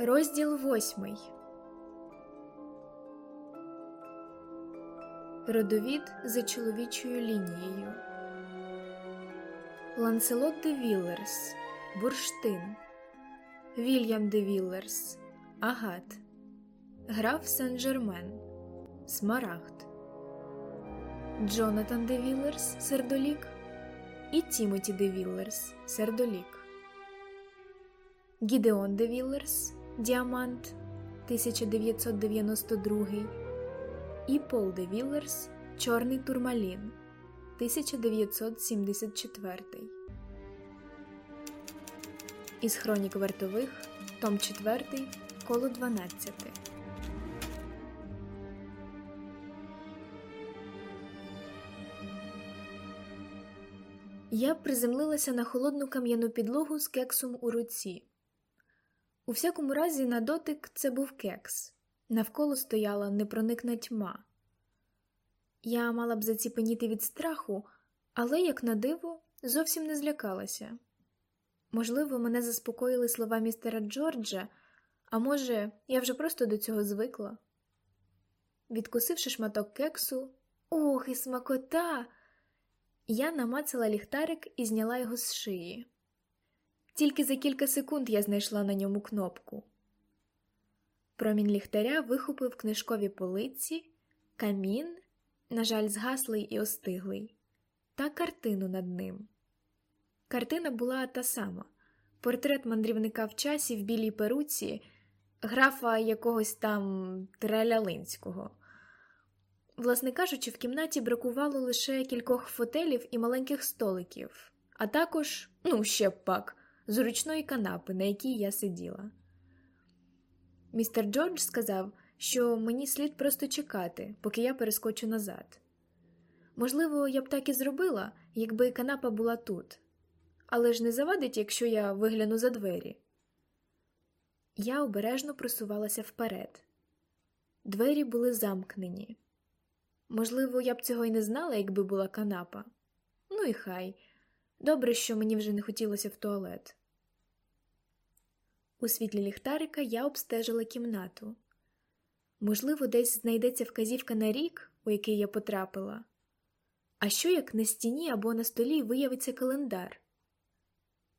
Розділ восьмий. Родовід за чоловічою лінією. Ланселот де Віллерс Бурштин. Вільям де Віллерс Агат. Граф Сен-Жермен Смарагд. Джонатан де Віллерс Сердолік. І Тімоті де Віллерс Сердолік. Гідеон де Віллерс Діамант 1992 і Пол де Віллерс Чорний Турмалін 1974 Із Хронік вартових Том 4 Коло 12 Я приземлилася на холодну кам'яну підлогу з кексом у руці. У всякому разі, на дотик це був кекс, навколо стояла непроникна тьма. Я мала б заціпеніти від страху, але, як на диво, зовсім не злякалася. Можливо, мене заспокоїли слова містера Джорджа, а може, я вже просто до цього звикла. Відкусивши шматок кексу, ох, і смакота! Я намацала ліхтарик і зняла його з шиї. Тільки за кілька секунд я знайшла на ньому кнопку. Промінь ліхтаря вихопив книжкові полиці, камін, на жаль, згаслий і остиглий, та картину над ним. Картина була та сама портрет мандрівника в часі в білій перуці, графа якогось там Тралялинського. Власне кажучи, в кімнаті бракувало лише кількох фотелів і маленьких столиків, а також, ну, ще пак, зручної канапи, на якій я сиділа. Містер Джордж сказав, що мені слід просто чекати, поки я перескочу назад. Можливо, я б так і зробила, якби канапа була тут, але ж не завадить, якщо я вигляну за двері. Я обережно просувалася вперед. Двері були замкнені. Можливо, я б цього й не знала, якби була канапа. Ну і хай. Добре, що мені вже не хотілося в туалет. У світлі ліхтарика я обстежила кімнату. Можливо, десь знайдеться вказівка на рік, у який я потрапила. А що як на стіні або на столі виявиться календар?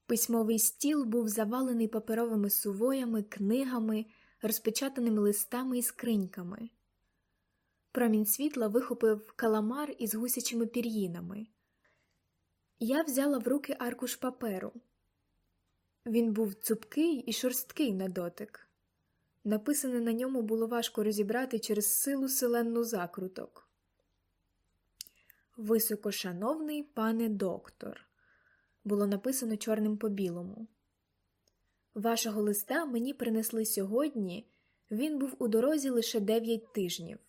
Письмовий стіл був завалений паперовими сувоями, книгами, розпечатаними листами і скриньками. Промінь світла вихопив каламар із гусячими пір'їнами. Я взяла в руки аркуш паперу. Він був цупкий і шорсткий на дотик. Написане на ньому було важко розібрати через силу селенну закруток. Високошановний пане доктор, було написано чорним по білому. Вашого листа мені принесли сьогодні, він був у дорозі лише дев'ять тижнів.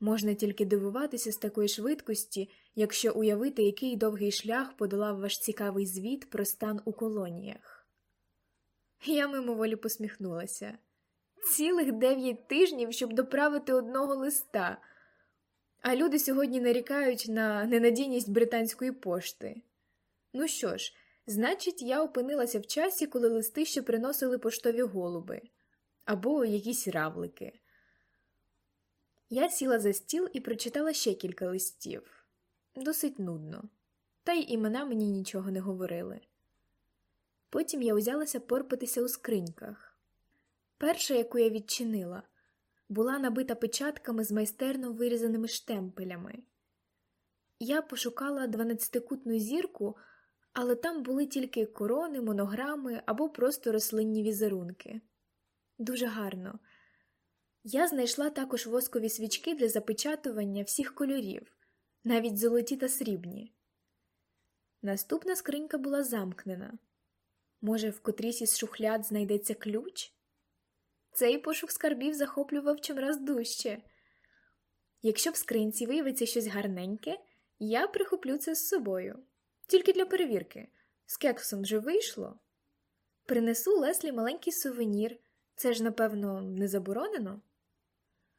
Можна тільки дивуватися з такої швидкості, якщо уявити, який довгий шлях подолав ваш цікавий звіт про стан у колоніях. Я мимоволі посміхнулася цілих дев'ять тижнів, щоб доправити одного листа, а люди сьогодні нарікають на ненадійність британської пошти. Ну що ж, значить, я опинилася в часі, коли листи ще приносили поштові голуби або якісь равлики. Я сіла за стіл і прочитала ще кілька листів досить нудно, та й імена мені нічого не говорили. Потім я узялася порпатися у скриньках. Перша, яку я відчинила, була набита печатками з майстерно вирізаними штемпелями. Я пошукала дванадцятикутну зірку, але там були тільки корони, монограми або просто рослинні візерунки. Дуже гарно. Я знайшла також воскові свічки для запечатування всіх кольорів, навіть золоті та срібні. Наступна скринька була замкнена. Може, в котрійсь із шухляд знайдеться ключ? Цей пошук скарбів захоплював чимраз дужче. Якщо в скринці виявиться щось гарненьке, я прихоплю це з собою. Тільки для перевірки. З кексом вже вийшло. Принесу Леслі маленький сувенір. Це ж, напевно, не заборонено.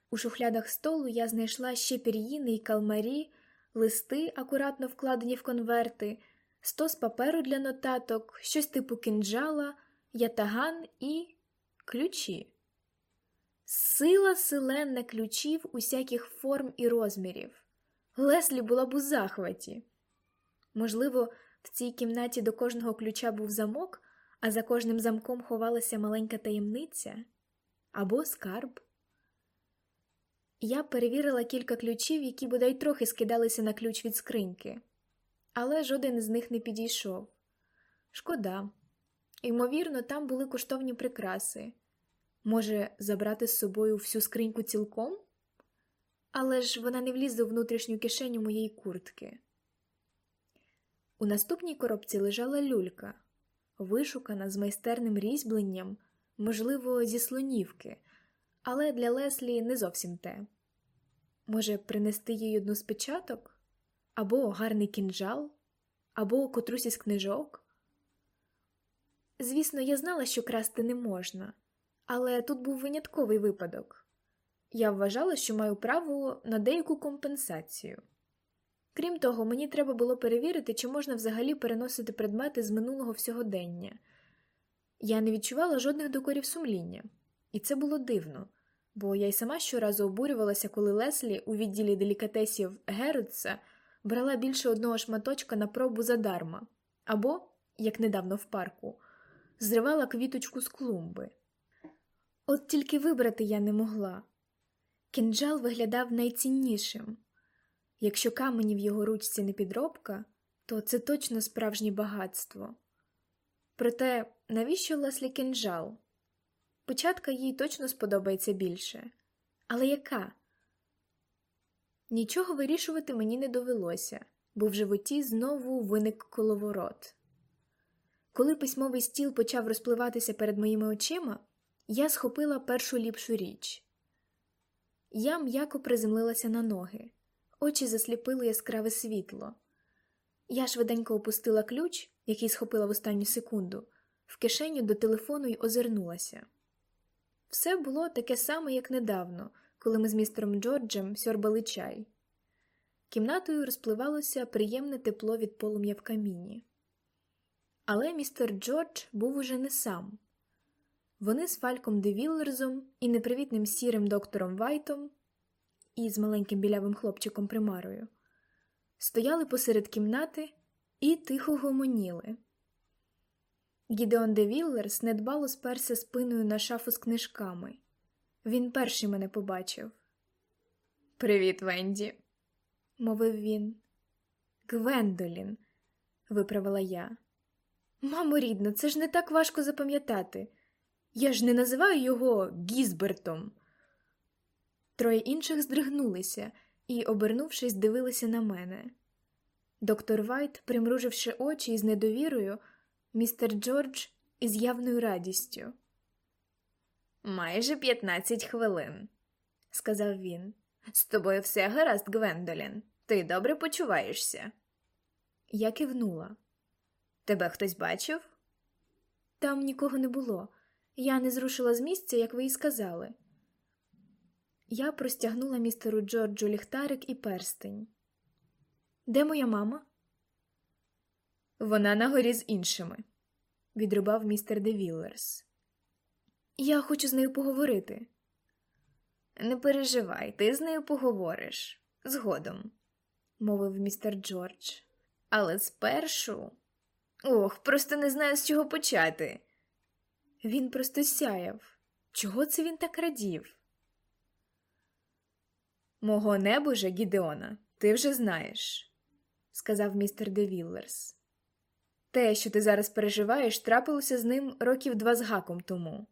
У шухлядах столу я знайшла ще пір'їни й калмарі, листи, акуратно вкладені в конверти, стос паперу для нотаток, щось типу кинджала, ятаган і ключі. Сила селенна ключів усяких форм і розмірів. Леслі була б у захваті. Можливо, в цій кімнаті до кожного ключа був замок, а за кожним замком ховалася маленька таємниця або скарб. Я перевірила кілька ключів, які бодай трохи скидалися на ключ від скриньки, але жоден з них не підійшов. Шкода. Ймовірно, там були коштовні прикраси. Може, забрати з собою всю скриньку цілком? Але ж вона не влізе у внутрішню кишеню моєї куртки. У наступній коробці лежала люлька, вишукана з майстерним різьбленням, можливо, зі слонівки, але для Леслі не зовсім те. Може, принести їй одну з печаток, або гарний кінжал, або котрусь із книжок. Звісно, я знала, що красти не можна, але тут був винятковий випадок. Я вважала, що маю право на деяку компенсацію. Крім того, мені треба було перевірити, чи можна взагалі переносити предмети з минулого всьогодення. Я не відчувала жодних докорів сумління, і це було дивно, бо я й сама щоразу обурювалася, коли Леслі у відділі делікатесів Герутса брала більше одного шматочка на пробу задарма, або, як недавно в парку, зривала квіточку з клумби. От тільки вибрати я не могла. Кінджал виглядав найціннішим. Якщо камені в його ручці не підробка, то це точно справжнє багатство. Проте, навіщо Леслі кінжал? Початка їй точно сподобається більше. Але яка? Нічого вирішувати мені не довелося, бо в животі знову виник коловорот. Коли письмовий стіл почав розпливатися перед моїми очима, я схопила першу ліпшу річ. Я м'яко приземлилася на ноги, очі засліпило яскраве світло. Я швиденько опустила ключ, який схопила в останню секунду, в кишеню до телефону й озирнулася. Все було таке саме, як недавно, коли ми з містером Джорджем сьорбали чай. Кімнатою розпливалося приємне тепло від полум'я в каміні. Але містер Джордж був уже не сам. Вони з Фальком Девіллерзом і непривітним сірим доктором Вайтом і з маленьким білявим хлопчиком примарою стояли посеред кімнати і тихо гомоніли. Гідеон Девіллерс недбало сперся спиною на шафу з книжками. Він перший мене побачив. Привіт, Венді, мовив він. Гвендолін, виправила я. Мамо рідно, це ж не так важко запам'ятати. Я ж не називаю його Гізбертом. Троє інших здригнулися і, обернувшись, дивилися на мене. Доктор Вайт, примруживши очі із недовірою, містер Джордж із явною радістю. Майже п'ятнадцять хвилин, сказав він. З тобою все гаразд, Гвендолін. Ти добре почуваєшся. Я кивнула. Тебе хтось бачив? Там нікого не було. Я не зрушила з місця, як ви і сказали. Я простягнула містеру Джорджу ліхтарик і перстень. Де моя мама? Вона на горі з іншими, відрубав містер Девіллерс. Я хочу з нею поговорити. Не переживай, ти з нею поговориш згодом, мовив містер Джордж. Але спершу. Ох, просто не знаю, з чого почати. Він просто сяяв. Чого це він так радів? Мого небожа, Гідеона, ти вже знаєш, сказав містер де Віллерс. Те, що ти зараз переживаєш, трапилося з ним років два з гаком тому.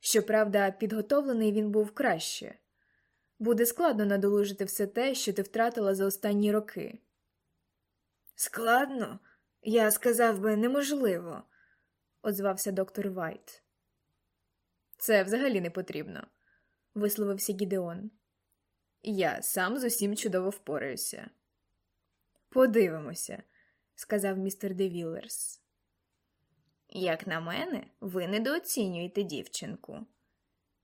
Щоправда, підготовлений він був краще. Буде складно надолужити все те, що ти втратила за останні роки. Складно? Я сказав би, неможливо, озвався доктор Вайт. Це взагалі не потрібно, висловився Гідеон. Я сам з усім чудово впораюся. Подивимося, сказав містер Девілерс. Як на мене, ви недооцінюєте дівчинку,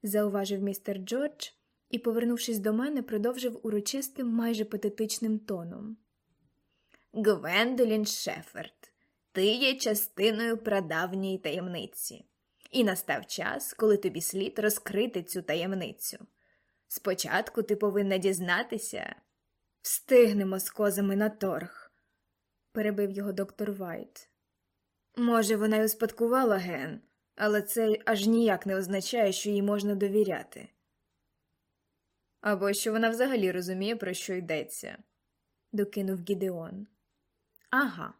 зауважив містер Джордж і, повернувшись до мене, продовжив урочистим, майже патетичним тоном. Гвендолін Шеферд, ти є частиною прадавньої таємниці, і настав час, коли тобі слід розкрити цю таємницю. Спочатку ти повинна дізнатися. Встигнемо з козами на торг, перебив його доктор Вайт. Може, вона й успадкувала ген, але це аж ніяк не означає, що їй можна довіряти. Або що вона взагалі розуміє, про що йдеться, докинув Гідеон. Ага.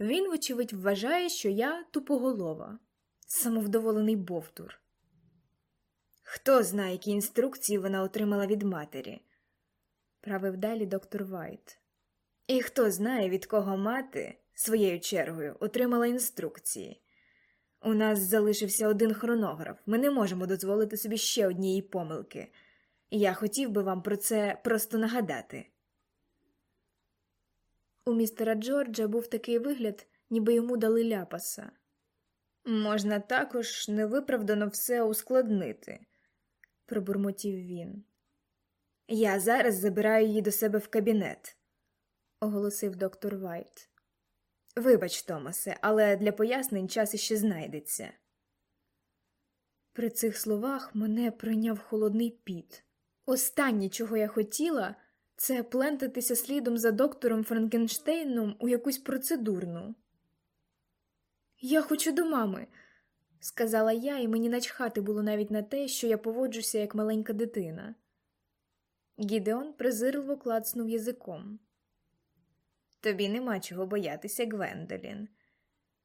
Він, вочевидь, вважає, що я тупоголова, самовдоволений бовтур. Хто знає, які інструкції вона отримала від матері, правив далі доктор Вайт. І хто знає, від кого мати, своєю чергою, отримала інструкції. У нас залишився один хронограф, ми не можемо дозволити собі ще однієї помилки. Я хотів би вам про це просто нагадати. У містера Джорджа був такий вигляд, ніби йому дали ляпаса. Можна також невиправдано все ускладнити, пробурмотів він. Я зараз забираю її до себе в кабінет, оголосив доктор Вайт. Вибач, Томасе, але для пояснень час іще знайдеться. При цих словах мене прийняв холодний піт. Останнє, чого я хотіла, це плентатися слідом за доктором Франкенштейном у якусь процедурну. Я хочу до мами, сказала я, і мені начхати було навіть на те, що я поводжуся як маленька дитина. Гідеон презирливо клацнув язиком. Тобі нема чого боятися, Гвендолін,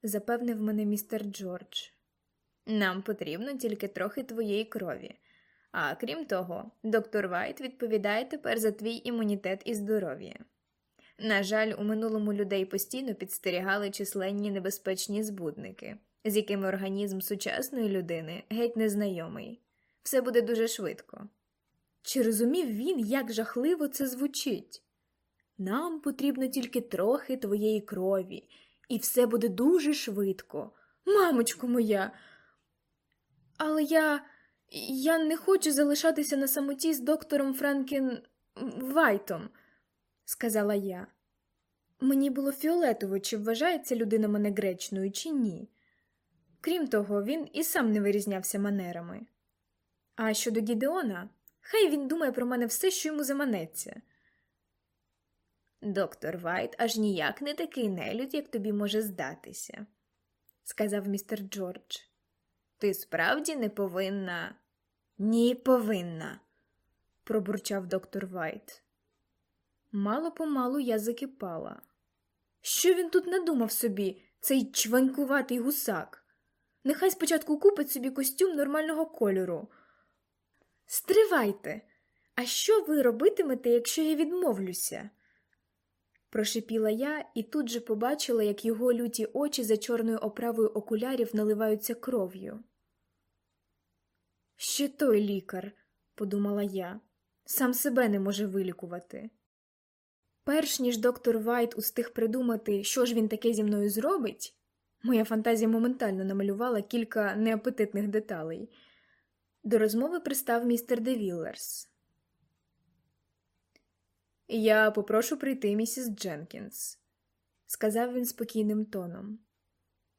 запевнив мене містер Джордж. Нам потрібно тільки трохи твоєї крові. А крім того, доктор Вайт відповідає тепер за твій імунітет і здоров'я. На жаль, у минулому людей постійно підстерігали численні небезпечні збудники, з якими організм сучасної людини геть незнайомий. Все буде дуже швидко. Чи розумів він, як жахливо це звучить? Нам потрібно тільки трохи твоєї крові, і все буде дуже швидко. Мамочко моя. Але я. Я не хочу залишатися на самоті з доктором Франкен Вайтом, сказала я. Мені було фіолетово, чи вважається людина мене гречною, чи ні. Крім того, він і сам не вирізнявся манерами. А щодо Гідеона, хай він думає про мене все, що йому заманеться. Доктор Вайт аж ніяк не такий нелюд, як тобі може здатися, сказав містер Джордж. Ти справді не повинна. Ні, повинна, пробурчав доктор Вайт. Мало помалу я закипала. Що він тут надумав собі, цей чванькуватий гусак? Нехай спочатку купить собі костюм нормального кольору. Стривайте, а що ви робитимете, якщо я відмовлюся? Прошипіла я і тут же побачила, як його люті очі за чорною оправою окулярів наливаються кров'ю. Ще той лікар, подумала я, сам себе не може вилікувати. Перш ніж доктор Вайт устиг придумати, що ж він таке зі мною зробить, моя фантазія моментально намалювала кілька неапетитних деталей. До розмови пристав містер Девіллерс. Я попрошу прийти місіс Дженкінс, сказав він спокійним тоном.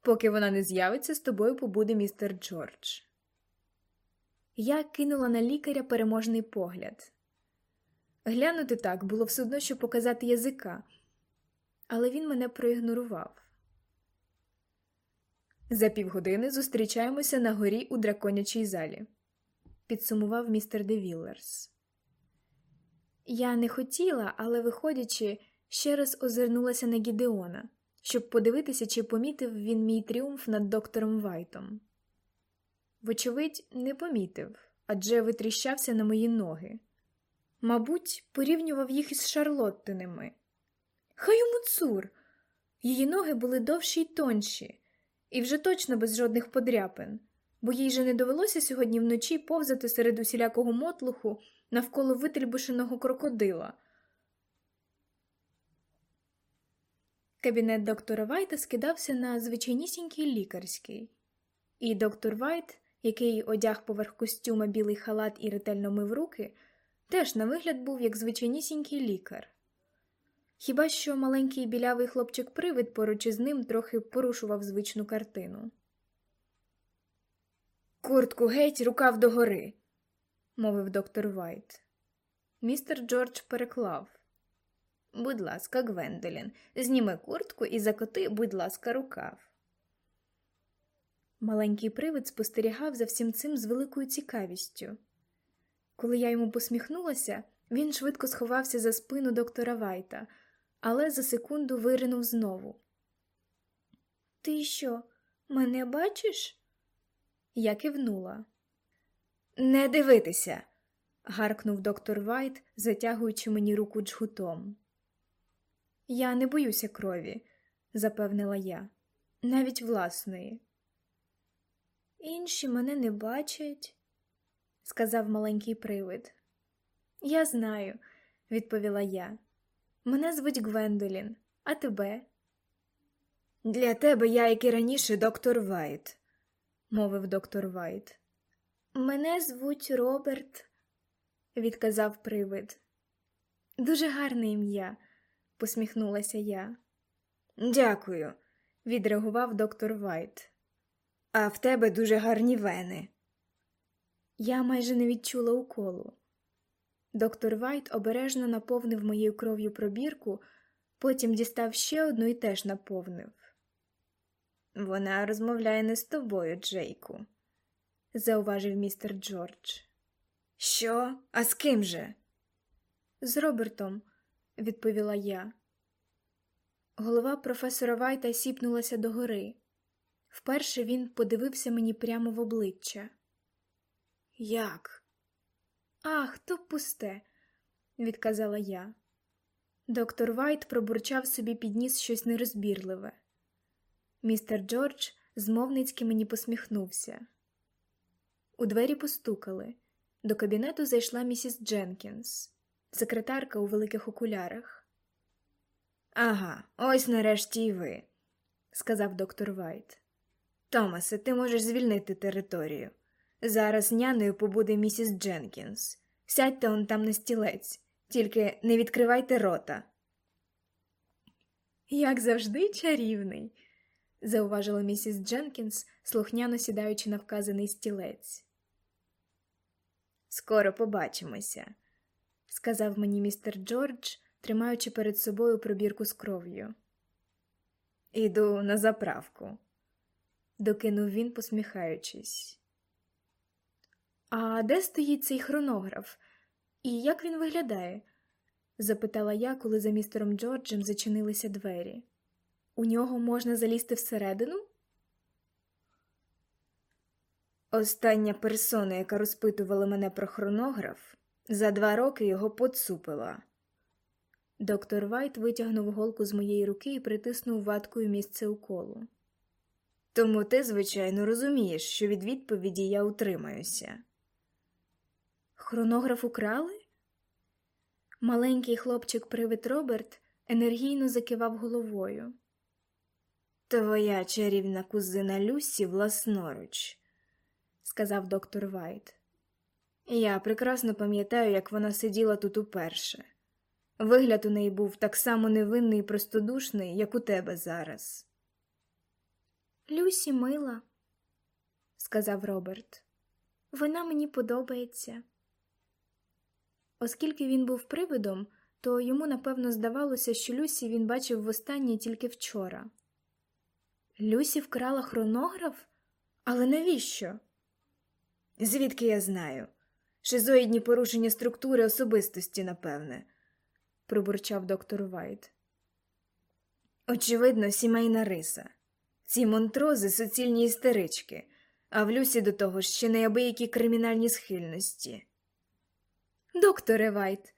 Поки вона не з'явиться, з тобою побуде містер Джордж. Я кинула на лікаря переможний погляд. Глянути так було все одно, що показати язика, але він мене проігнорував. За півгодини зустрічаємося на горі у драконячій залі, підсумував містер Девіллерс. Я не хотіла, але, виходячи, ще раз озирнулася на Гідеона, щоб подивитися, чи помітив він мій тріумф над доктором Вайтом. Вочевидь, не помітив адже витріщався на мої ноги. Мабуть, порівнював їх із Шарлоттиними. Хай йому цур! Її ноги були довші й тонші, і вже точно без жодних подряпин, бо їй же не довелося сьогодні вночі повзати серед усілякого мотлуху навколо витрибушеного крокодила. Кабінет доктора Вайта скидався на звичайнісінький лікарський, і доктор Вайт, який одяг поверх костюма білий халат і ретельно мив руки, теж на вигляд був як звичайнісінький лікар. Хіба що маленький білявий хлопчик привид поруч із ним трохи порушував звичну картину. Куртку геть, рукав догори, мовив доктор Вайт. Містер Джордж переклав. Будь ласка, Гвендолін, зніми куртку і закоти, будь ласка, рукав. Маленький привид спостерігав за всім цим з великою цікавістю. Коли я йому посміхнулася, він швидко сховався за спину доктора Вайта, але за секунду виринув знову. Ти що, мене бачиш? Я кивнула. Не дивитися, гаркнув доктор Вайт, затягуючи мені руку джгутом. Я не боюся крові, запевнила я, навіть власної. Інші мене не бачать, сказав маленький привид. Я знаю, відповіла я. Мене звуть Гвендолін, а тебе? Для тебе я, як і раніше, доктор Вайт, мовив доктор Вайт. Мене звуть Роберт, відказав привид. Дуже гарне ім'я, посміхнулася я. Дякую, відреагував доктор Вайт. А в тебе дуже гарні вени. Я майже не відчула уколу. Доктор Вайт обережно наповнив моєю кров'ю пробірку, потім дістав ще одну і теж наповнив. Вона розмовляє не з тобою, Джейку, зауважив містер Джордж. Що? А з ким же? З Робертом, відповіла я. Голова професора Вайта сіпнулася догори. Вперше він подивився мені прямо в обличчя. Як? Ах, то пусте, відказала я. Доктор Вайт пробурчав собі під ніс щось нерозбірливе. Містер Джордж змовницьки мені посміхнувся. У двері постукали. До кабінету зайшла місіс Дженкінс, секретарка у великих окулярах. Ага, ось нарешті і ви, сказав доктор Вайт. Томасе, ти можеш звільнити територію. Зараз няною побуде місіс Дженкінс. Сядьте он там на стілець, тільки не відкривайте рота. Як завжди, чарівний, зауважила місіс Дженкінс, слухняно сідаючи на вказаний стілець. Скоро побачимося, сказав мені містер Джордж, тримаючи перед собою пробірку з кров'ю. Іду на заправку, докинув він, посміхаючись. А де стоїть цей хронограф? І як він виглядає? запитала я, коли за містером Джорджем зачинилися двері. У нього можна залізти всередину? Остання персона, яка розпитувала мене про хронограф, за два роки його поцупила. Доктор Вайт витягнув голку з моєї руки і притиснув ваткою місце уколу. Тому ти, звичайно, розумієш, що від відповіді я утримаюся. Хронограф украли? Маленький хлопчик привид Роберт енергійно закивав головою. Твоя чарівна кузина Люсі власноруч, сказав доктор Вайт. Я прекрасно пам'ятаю, як вона сиділа тут уперше. Вигляд у неї був так само невинний і простодушний, як у тебе зараз. Люсі мила, сказав Роберт. Вона мені подобається. Оскільки він був привидом, то йому напевно здавалося, що Люсі він бачив востаннє тільки вчора. Люсі вкрала хронограф? Але навіщо? Звідки я знаю? Шизоїдні порушення структури особистості, напевне, пробурчав доктор Вайт. Очевидно, сімейна риса. Ці Монтрози суцільні істерички, а в Люсі до того ще неабиякі кримінальні схильності. Докторе Вайт,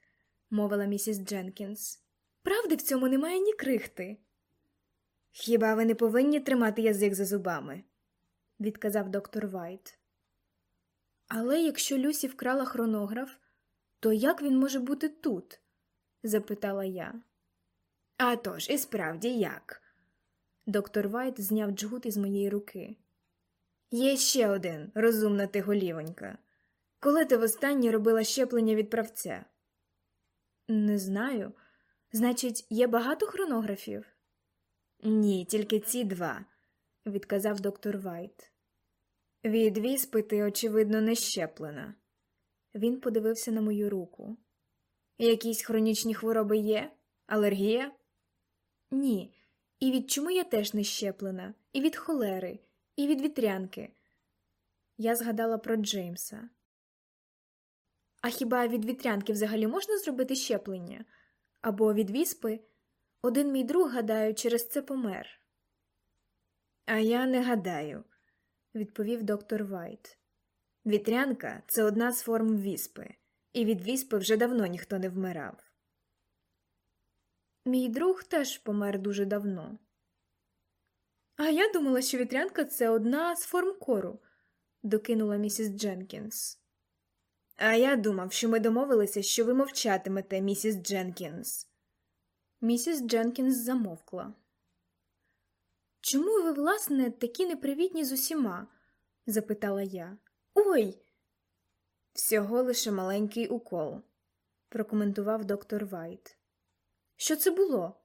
мовила місіс Дженкінс, правди в цьому немає ні крихти. Хіба ви не повинні тримати язик за зубами? відказав доктор Вайт. Але якщо Люсі вкрала хронограф, то як він може бути тут? запитала я. Атож, і справді як? Доктор Вайт зняв джгут із моєї руки. Є ще один, розумна ти голівонька. Коли ти востаннє робила щеплення від правця? Не знаю. Значить, є багато хронографів? Ні, тільки ці два, відказав доктор Вайт. Від віспи ти, очевидно, не щеплена. Він подивився на мою руку. Якісь хронічні хвороби є? Алергія? Ні. І від чуми я теж не щеплена, і від холери, і від вітрянки. Я згадала про Джеймса. А хіба від вітрянки взагалі можна зробити щеплення? Або від віспи? Один мій друг, гадаю, через це помер. А я не гадаю, відповів доктор Вайт. Вітрянка це одна з форм віспи, і від віспи вже давно ніхто не вмирав. Мій друг теж помер дуже давно. А я думала, що вітрянка це одна з форм кору, докинула місіс Дженкінс. А я думав, що ми домовилися, що ви мовчатимете, місіс Дженкінс. Місіс Дженкінс замовкла. Чому ви, власне, такі непривітні з усіма? запитала я. Ой. Всього лише маленький укол, прокоментував доктор Вайт. Що це було?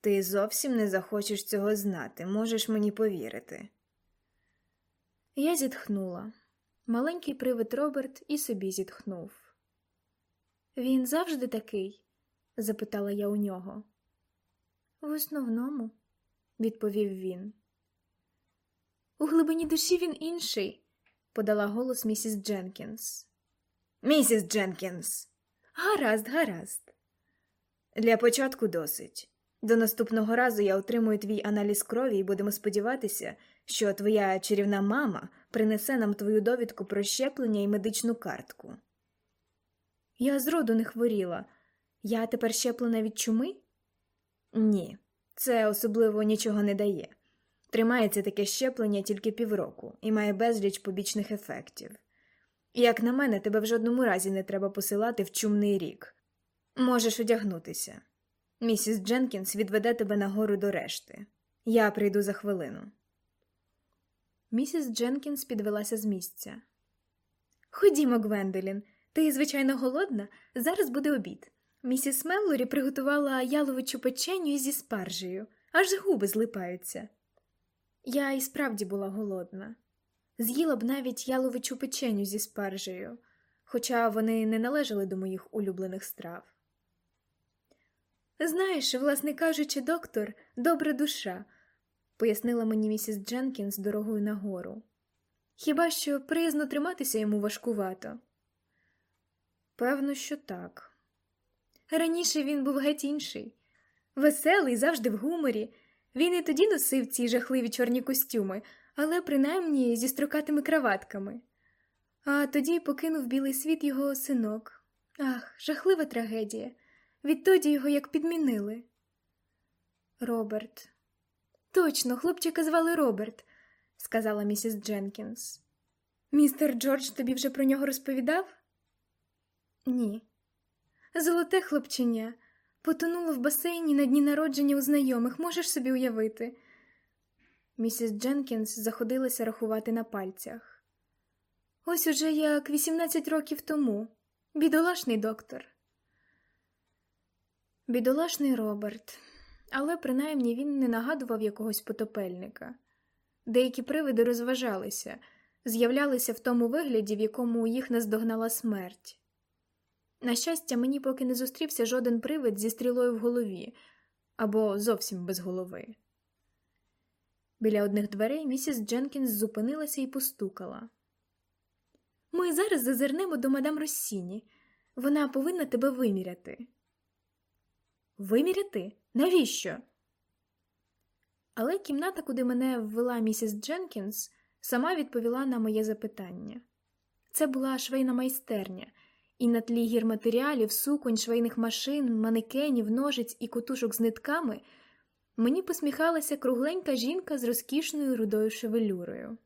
Ти зовсім не захочеш цього знати, можеш мені повірити. Я зітхнула. Маленький привид Роберт і собі зітхнув. Він завжди такий? запитала я у нього. В основному, відповів він. У глибині душі він інший, подала голос місіс Дженкінс. Місіс Дженкінс. Гаразд, гаразд. Для початку досить. До наступного разу я отримую твій аналіз крові і будемо сподіватися, що твоя чарівна мама принесе нам твою довідку про щеплення і медичну картку. Я зроду не хворіла. Я тепер щеплена від чуми? Ні, це особливо нічого не дає. Тримається таке щеплення тільки півроку і має безліч побічних ефектів. Як на мене, тебе в жодному разі не треба посилати в чумний рік. Можеш одягнутися. Місіс Дженкінс відведе тебе нагору до решти. Я прийду за хвилину. Місіс Дженкінс підвелася з місця. Ходімо, Гвендолін, ти, звичайно, голодна, зараз буде обід. Місіс Меллорі приготувала яловичу печеню зі спаржею, аж губи злипаються. Я і справді була голодна. З'їла б навіть яловичу печеню зі спаржею, хоча вони не належали до моїх улюблених страв. Знаєш, власне кажучи, доктор, добра душа, пояснила мені місіс Дженкінс дорогою нагору. Хіба що приязно триматися йому важкувато? Певно, що так. Раніше він був геть інший, веселий, завжди в гуморі. Він і тоді носив ці жахливі чорні костюми, але принаймні зі строкатими краватками. А тоді покинув білий світ його синок. Ах, жахлива трагедія. Відтоді його як підмінили. Роберт. Точно, хлопчика звали Роберт, сказала місіс Дженкінс. Містер Джордж тобі вже про нього розповідав? Ні. Золоте хлопченя потонуло в басейні на дні народження у знайомих, можеш собі уявити. Місіс Дженкінс заходилася рахувати на пальцях. Ось уже як 18 років тому. Бідолашний доктор. Бідолашний Роберт, але принаймні він не нагадував якогось потопельника. Деякі привиди розважалися, з'являлися в тому вигляді, в якому їх наздогнала смерть. На щастя, мені поки не зустрівся жоден привид зі стрілою в голові або зовсім без голови. Біля одних дверей місіс Дженкінс зупинилася і постукала. Ми зараз зазирнемо до мадам Россіні. Вона повинна тебе виміряти. Виміряти? Навіщо? Але кімната, куди мене ввела місіс Дженкінс, сама відповіла на моє запитання. Це була швейна майстерня, і на тлі гірматеріалів, суконь, швейних машин, манекенів, ножиць і котушок з нитками мені посміхалася кругленька жінка з розкішною рудою шевелюрою.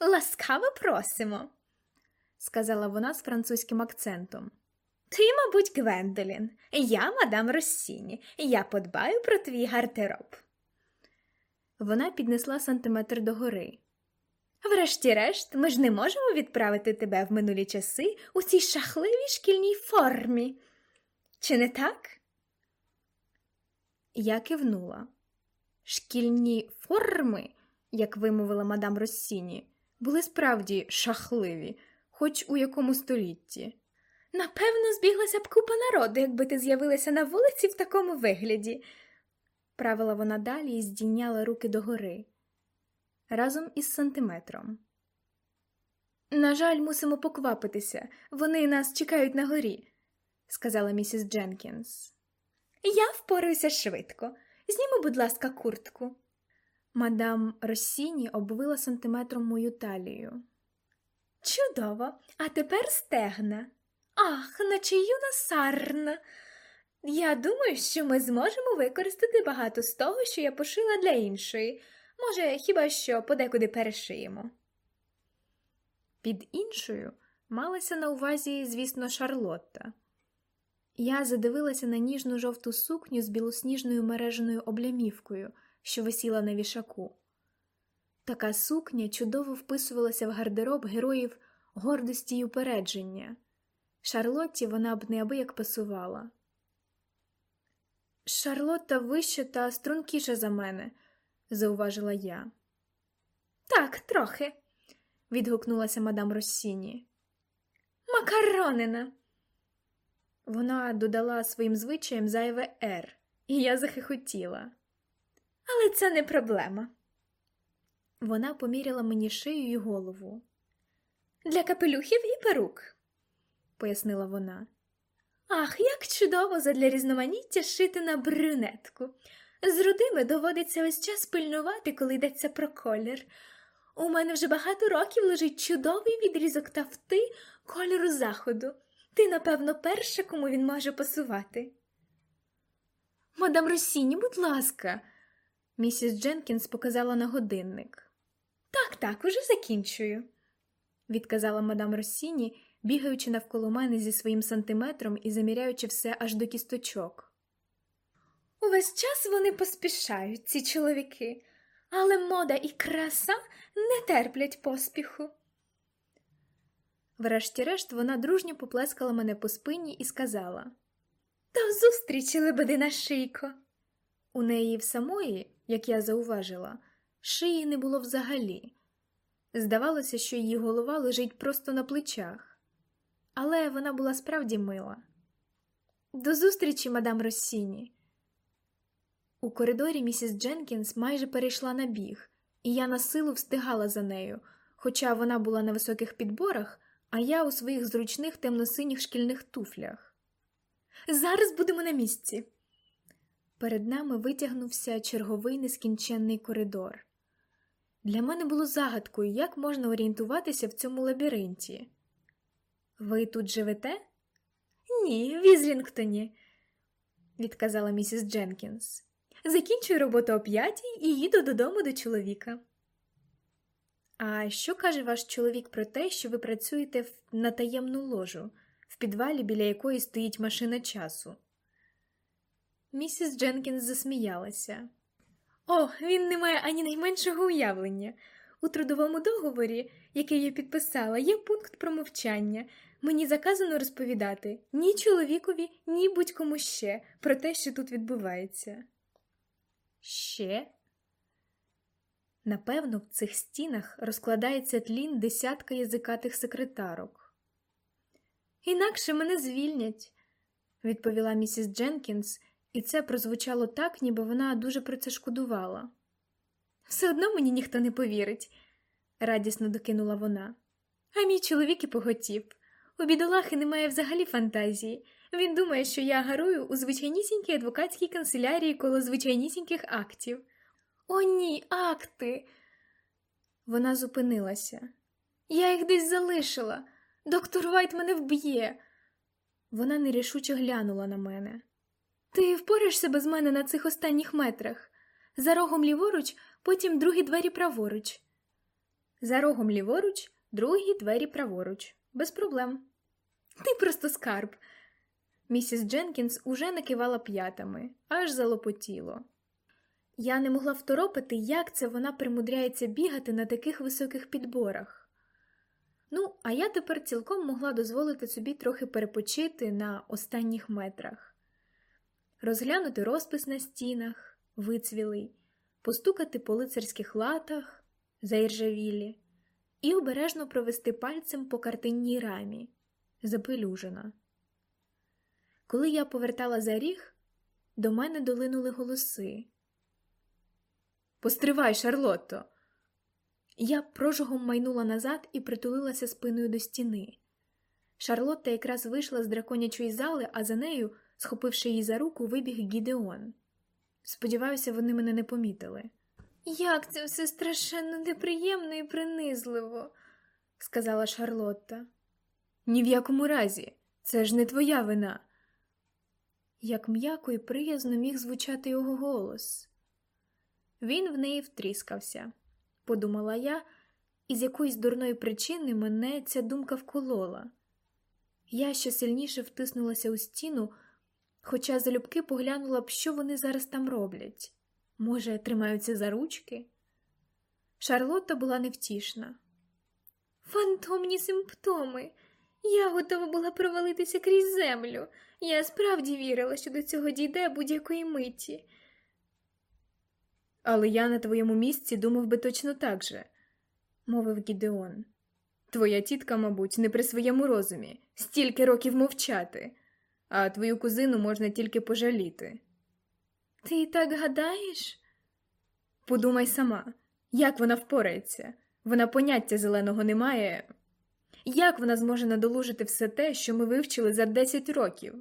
Ласкаво просимо, сказала вона з французьким акцентом. Ти, мабуть, Гвендолін, я мадам Россіні, я подбаю про твій гардероб. Вона піднесла сантиметр догори. Врешті-решт, ми ж не можемо відправити тебе в минулі часи у цій шахливій шкільній формі. Чи не так? Я кивнула. Шкільні форми? як вимовила мадам Россіні, були справді шахливі, хоч у якому столітті. Напевно, збіглася б купа народу, якби ти з'явилася на вулиці в такому вигляді, правила вона далі і здійняла руки догори разом із сантиметром. На жаль, мусимо поквапитися, вони нас чекають на горі, сказала місіс Дженкінс. Я впораюся швидко. Зніми, будь ласка, куртку. Мадам Россіні обвила сантиметром мою талію. Чудово, а тепер стегна. Ах, наче юна сарна. Я думаю, що ми зможемо використати багато з того, що я пошила для іншої. Може, хіба що подекуди перешиємо. Під іншою малася на увазі, звісно, Шарлотта. Я задивилася на ніжну жовту сукню з білосніжною мереженою облямівкою, що висіла на вішаку. Така сукня чудово вписувалася в гардероб героїв гордості й упередження. Шарлотті вона б неабияк пасувала. Шарлотта вища та стрункіша за мене, зауважила я. Так, трохи, відгукнулася мадам Россіні. Макаронина. Вона додала своїм звичаєм зайве «р», і я захихотіла. Але це не проблема. Вона поміряла мені шию і голову. Для капелюхів і перук, пояснила вона. Ах, як чудово задля різноманіття шити на брюнетку. З рудими доводиться весь час пильнувати, коли йдеться про колір. У мене вже багато років лежить чудовий відрізок тафти кольору заходу. Ти, напевно, перша, кому він може пасувати. Мадам Росіні, будь ласка, місіс Дженкінс показала на годинник. Так, так, уже закінчую, відказала мадам Росіні, бігаючи навколо мене зі своїм сантиметром і заміряючи все аж до кісточок. Увесь час вони поспішають, ці чоловіки, але мода і краса не терплять поспіху. Врешті-решт вона дружньо поплескала мене по спині і сказала До зустрічі, лебедина шийко. У неї в самої, як я зауважила, шиї не було взагалі. Здавалося, що її голова лежить просто на плечах, але вона була справді мила. До зустрічі, мадам Россіні. У коридорі місіс Дженкінс майже перейшла на біг, і я на силу встигала за нею, хоча вона була на високих підборах, а я у своїх зручних темно-синіх шкільних туфлях. Зараз будемо на місці. Перед нами витягнувся черговий нескінченний коридор. Для мене було загадкою, як можна орієнтуватися в цьому лабіринті. Ви тут живете? Ні, в Ізлінгтоні, відказала місіс Дженкінс. Закінчую роботу о п'ятій і їду додому до чоловіка. А що каже ваш чоловік про те, що ви працюєте на таємну ложу, в підвалі, біля якої стоїть машина часу? Місіс Дженкінс засміялася. О, він не має ані найменшого уявлення. У трудовому договорі, який я підписала, є пункт про мовчання. Мені заказано розповідати ні чоловікові, ні будь-кому ще про те, що тут відбувається. Ще? Напевно, в цих стінах розкладається тлін десятка язикатих секретарок. Інакше мене звільнять, відповіла місіс Дженкінс, і це прозвучало так, ніби вона дуже про це шкодувала. Все одно мені ніхто не повірить, радісно докинула вона. А мій чоловік і поготів. У бідолахи немає взагалі фантазії. Він думає, що я гарую у звичайнісінькій адвокатській канцелярії коло звичайнісіньких актів. О, ні, акти. Вона зупинилася. Я їх десь залишила. Доктор Вайт мене вб'є. Вона нерішуче глянула на мене. Ти впораєшся без мене на цих останніх метрах?. За рогом ліворуч, потім другі двері праворуч. За рогом ліворуч, другі двері праворуч. Без проблем. Ти просто скарб. Місіс Дженкінс уже накивала п'ятами, аж залопотіло. Я не могла второпити, як це вона примудряється бігати на таких високих підборах. Ну, а я тепер цілком могла дозволити собі трохи перепочити на останніх метрах, розглянути розпис на стінах, вицвілий, постукати по лицарських латах, заіржавілі, і обережно провести пальцем по картинній рамі, запелюжена. Коли я повертала за ріг, до мене долинули голоси. Постривай, Шарлотто. Я прожогом майнула назад і притулилася спиною до стіни. Шарлотта якраз вийшла з драконячої зали, а за нею, схопивши її за руку, вибіг Гідеон. Сподіваюся, вони мене не помітили. Як це все страшенно неприємно і принизливо, сказала Шарлотта. Ні в якому разі, це ж не твоя вина. Як м'яко і приязно міг звучати його голос. Він в неї втріскався, подумала я, і з якоїсь дурної причини мене ця думка вколола. Я ще сильніше втиснулася у стіну, хоча залюбки поглянула б, що вони зараз там роблять. Може, тримаються за ручки? Шарлотта була невтішна. Фантомні симптоми. Я готова була провалитися крізь землю. Я справді вірила, що до цього дійде будь-якої миті. Але я на твоєму місці думав би точно так же, мовив Гідеон. Твоя тітка, мабуть, не при своєму розумі, стільки років мовчати, а твою кузину можна тільки пожаліти. Ти так гадаєш? Подумай сама, як вона впорається. Вона поняття зеленого не має. Як вона зможе надолужити все те, що ми вивчили за десять років?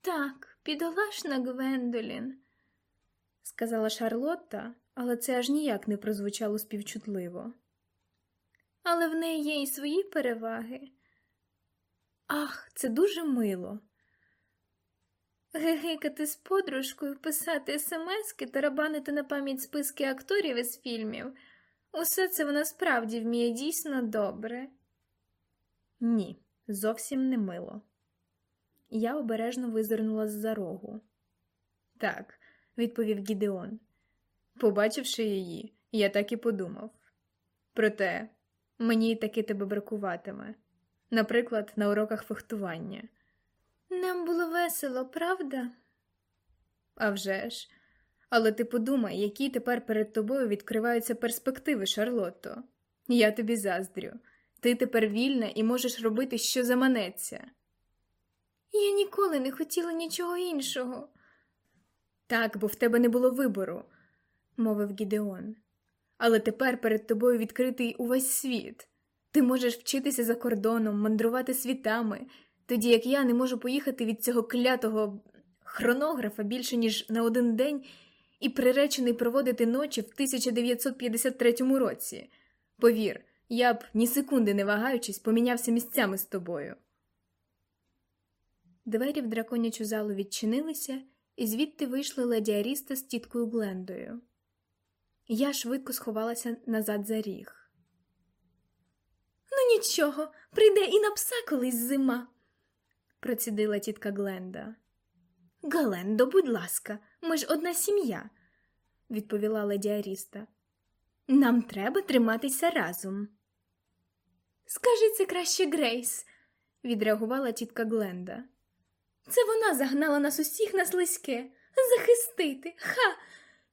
Так, підолашна Гвендолін, сказала Шарлотта, але це аж ніяк не прозвучало співчутливо. Але в неї є і свої переваги. Ах, це дуже мило. Гегикати з подружкою, писати смски, тарабанити на пам'ять списки акторів із фільмів. Усе це вона справді вміє дійсно добре. Ні, зовсім не мило. Я обережно визирнула з-за рогу. Так, відповів Гідеон. Побачивши її, я так і подумав. Проте мені таки тебе бракуватиме, наприклад, на уроках фехтування. Нам було весело, правда? «А вже ж. Але ти подумай, які тепер перед тобою відкриваються перспективи, Шарлотто. Я тобі заздрю. Ти тепер вільна і можеш робити, що заманеться. Я ніколи не хотіла нічого іншого. Так, бо в тебе не було вибору, мовив Гідеон. Але тепер перед тобою відкритий увесь світ. Ти можеш вчитися за кордоном, мандрувати світами, тоді як я не можу поїхати від цього клятого хронографа більше, ніж на один день, і приречений проводити ночі в 1953 році. Повір, я б ні секунди не вагаючись помінявся місцями з тобою. Двері в драконячу залу відчинилися, і звідти вийшли леді Аріста з тіткою Глендою. Я швидко сховалася назад за ріг. Ну, нічого, прийде і на пса колись зима, процідила тітка Гленда. Галендо, будь ласка, ми ж одна сім'я, відповіла леді Аріста. Нам треба триматися разом. Скажи це краще Грейс, відреагувала тітка Гленда. Це вона загнала нас усіх на слизьке. Захистити. Ха!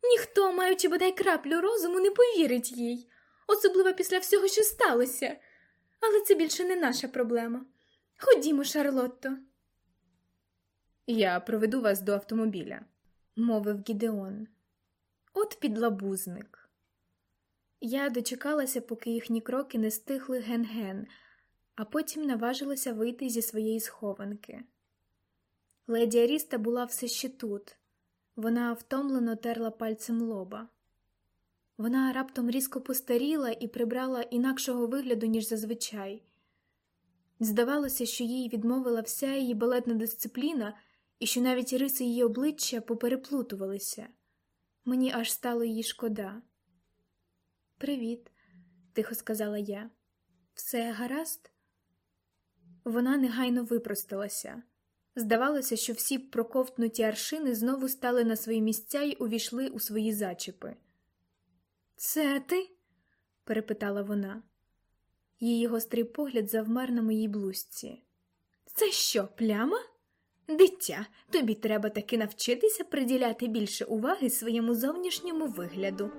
Ніхто, маючи бодай краплю розуму, не повірить їй, особливо після всього, що сталося. Але це більше не наша проблема. Ходімо, Шарлотто. Я проведу вас до автомобіля, мовив Гідеон. От підлабузник. Я дочекалася, поки їхні кроки не стихли ген-ген, а потім наважилася вийти зі своєї схованки. Леді Аріста була все ще тут. Вона втомлено терла пальцем лоба. Вона раптом різко постаріла і прибрала інакшого вигляду, ніж зазвичай. Здавалося, що їй відмовила вся її балетна дисципліна і що навіть риси її обличчя попереплутувалися. Мені аж стало її шкода. Привіт, тихо сказала я. Все гаразд? Вона негайно випросталася. Здавалося, що всі проковтнуті аршини знову стали на свої місця й увійшли у свої зачіпи. Це ти? перепитала вона. Її гострий погляд завмер на моїй блузці. Це що, пляма? Дитя, тобі треба таки навчитися приділяти більше уваги своєму зовнішньому вигляду.